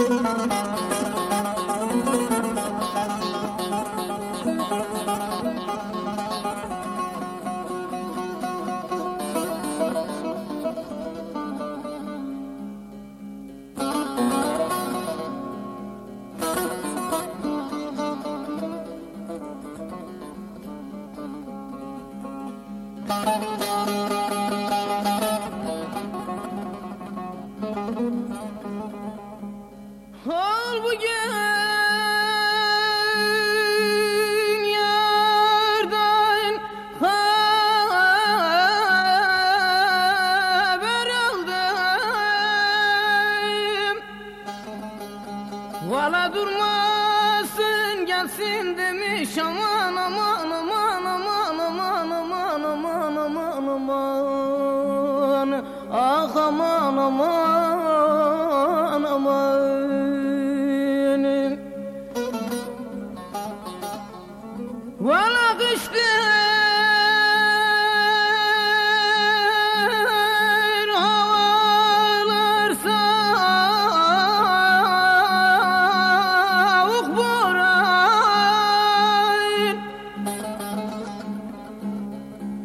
Thank you. Vala durmasın gelsin demiş. Aman aman aman aman aman aman aman aman aman. Ah aman aman Oh,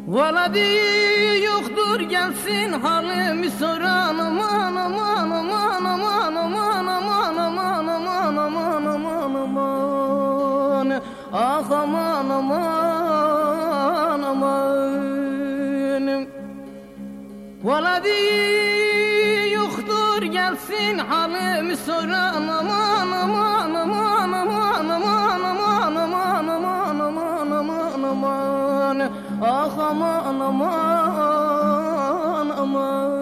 Valla bir yoktur gelsin halimi soran aman aman. Ah aman aman aman Vala diye yoktur gelsin halimi soran aman aman aman aman aman aman aman aman aman aman aman Ah aman aman aman